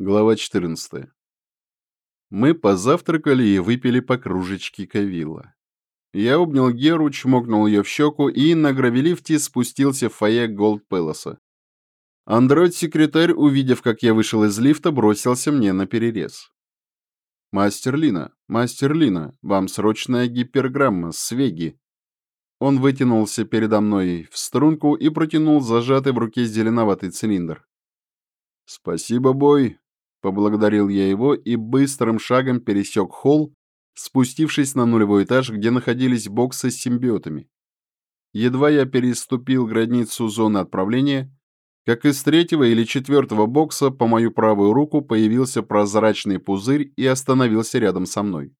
Глава 14. Мы позавтракали и выпили по кружечке кавилла. Я обнял Геру, чмокнул ее в щеку и на гравелифте спустился в фойе Голд Пэласа. Андроид-секретарь, увидев, как я вышел из лифта, бросился мне на перерез. «Мастер Лина, мастер Лина, вам срочная гиперграмма, свеги». Он вытянулся передо мной в струнку и протянул зажатый в руке зеленоватый цилиндр. «Спасибо, бой», Поблагодарил я его и быстрым шагом пересек холл, спустившись на нулевой этаж, где находились боксы с симбиотами. Едва я переступил границу зоны отправления, как из третьего или четвертого бокса по мою правую руку появился прозрачный пузырь и остановился рядом со мной.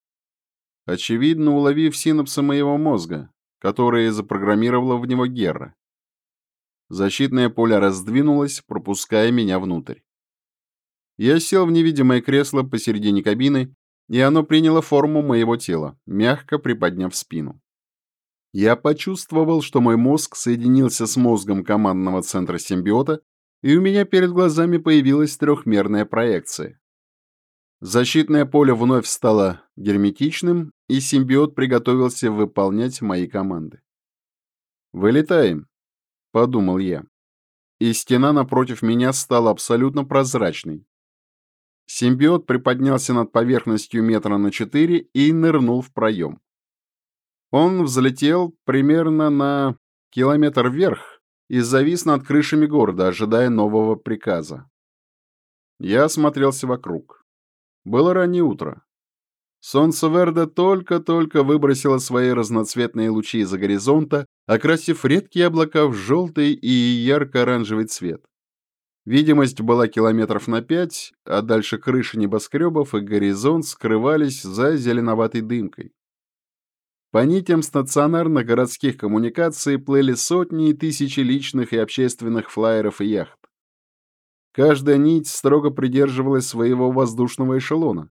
Очевидно, уловив синапсы моего мозга, которые запрограммировала в него Герра. Защитное поле раздвинулось, пропуская меня внутрь. Я сел в невидимое кресло посередине кабины, и оно приняло форму моего тела, мягко приподняв спину. Я почувствовал, что мой мозг соединился с мозгом командного центра симбиота, и у меня перед глазами появилась трехмерная проекция. Защитное поле вновь стало герметичным, и симбиот приготовился выполнять мои команды. «Вылетаем», — подумал я. И стена напротив меня стала абсолютно прозрачной, Симбиот приподнялся над поверхностью метра на четыре и нырнул в проем. Он взлетел примерно на километр вверх и завис над крышами города, ожидая нового приказа. Я осмотрелся вокруг. Было раннее утро. Солнце Верда только-только выбросило свои разноцветные лучи из-за горизонта, окрасив редкие облака в желтый и ярко-оранжевый цвет. Видимость была километров на пять, а дальше крыши небоскребов и горизонт скрывались за зеленоватой дымкой. По нитям стационарных городских коммуникаций плыли сотни и тысячи личных и общественных флайеров и яхт. Каждая нить строго придерживалась своего воздушного эшелона.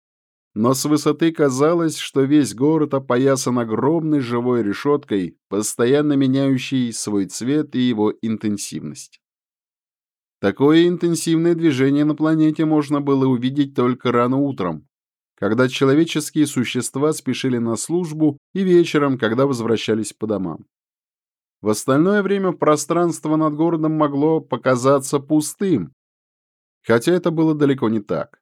Но с высоты казалось, что весь город опоясан огромной живой решеткой, постоянно меняющей свой цвет и его интенсивность. Такое интенсивное движение на планете можно было увидеть только рано утром, когда человеческие существа спешили на службу и вечером, когда возвращались по домам. В остальное время пространство над городом могло показаться пустым, хотя это было далеко не так.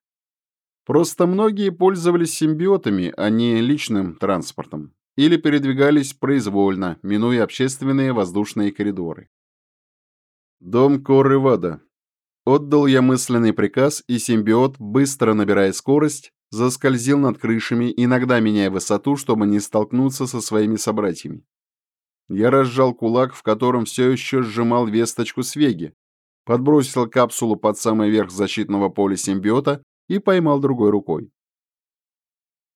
Просто многие пользовались симбиотами, а не личным транспортом, или передвигались произвольно, минуя общественные воздушные коридоры. Дом Коры Вада, Отдал я мысленный приказ, и симбиот, быстро набирая скорость, заскользил над крышами, иногда меняя высоту, чтобы не столкнуться со своими собратьями. Я разжал кулак, в котором все еще сжимал весточку Свеги, подбросил капсулу под самый верх защитного поля симбиота и поймал другой рукой.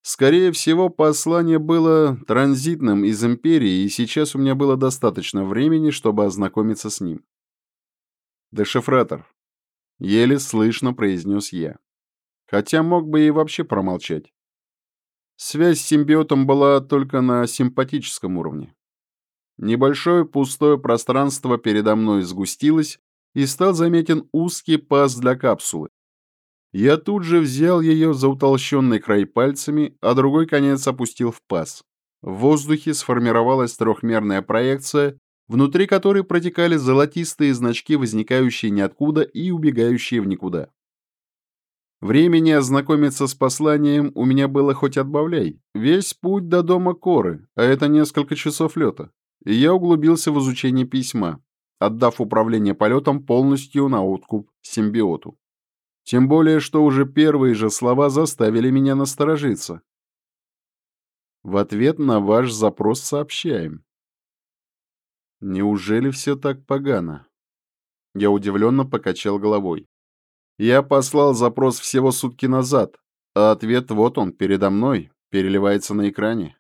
Скорее всего, послание было транзитным из Империи, и сейчас у меня было достаточно времени, чтобы ознакомиться с ним. Дешифратор. Еле слышно произнес я. Хотя мог бы и вообще промолчать. Связь с симбиотом была только на симпатическом уровне. Небольшое пустое пространство передо мной сгустилось, и стал заметен узкий паз для капсулы. Я тут же взял ее за утолщенный край пальцами, а другой конец опустил в паз. В воздухе сформировалась трехмерная проекция, внутри которой протекали золотистые значки, возникающие ниоткуда и убегающие в никуда. Времени ознакомиться с посланием у меня было хоть отбавляй. Весь путь до дома Коры, а это несколько часов лета. И я углубился в изучение письма, отдав управление полетом полностью на откуп симбиоту. Тем более, что уже первые же слова заставили меня насторожиться. В ответ на ваш запрос сообщаем. Неужели все так погано? Я удивленно покачал головой. Я послал запрос всего сутки назад, а ответ вот он, передо мной, переливается на экране.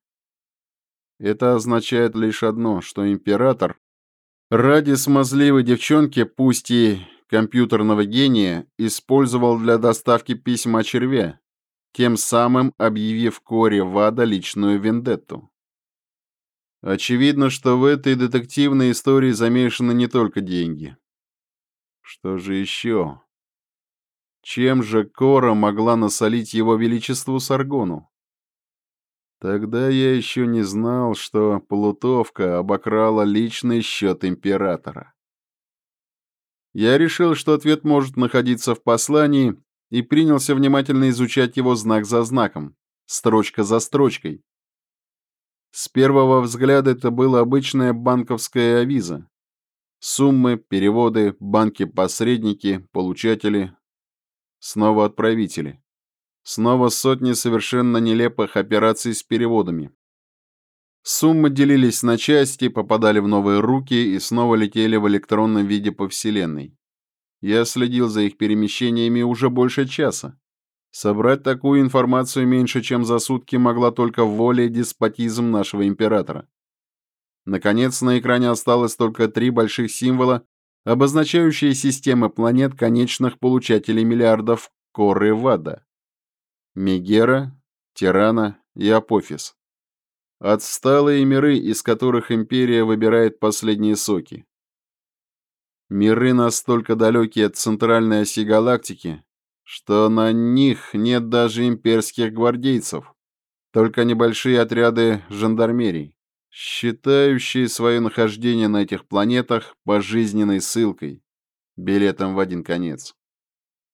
Это означает лишь одно, что император ради смазливой девчонки, пусть и компьютерного гения, использовал для доставки письма червя, тем самым объявив Коре Вада личную вендетту. Очевидно, что в этой детективной истории замешаны не только деньги. Что же еще? Чем же Кора могла насолить его величеству Саргону? Тогда я еще не знал, что Плутовка обокрала личный счет императора. Я решил, что ответ может находиться в послании, и принялся внимательно изучать его знак за знаком, строчка за строчкой. С первого взгляда это было обычная банковская авиза. Суммы, переводы, банки-посредники, получатели, снова отправители. Снова сотни совершенно нелепых операций с переводами. Суммы делились на части, попадали в новые руки и снова летели в электронном виде по Вселенной. Я следил за их перемещениями уже больше часа. Собрать такую информацию меньше, чем за сутки могла только воля и деспотизм нашего императора. Наконец, на экране осталось только три больших символа, обозначающие системы планет конечных получателей миллиардов Коры Вада. Мегера, Тирана и Апофис. Отсталые миры, из которых Империя выбирает последние соки. Миры настолько далекие от центральной оси галактики, что на них нет даже имперских гвардейцев, только небольшие отряды жандармерий, считающие свое нахождение на этих планетах пожизненной ссылкой, билетом в один конец.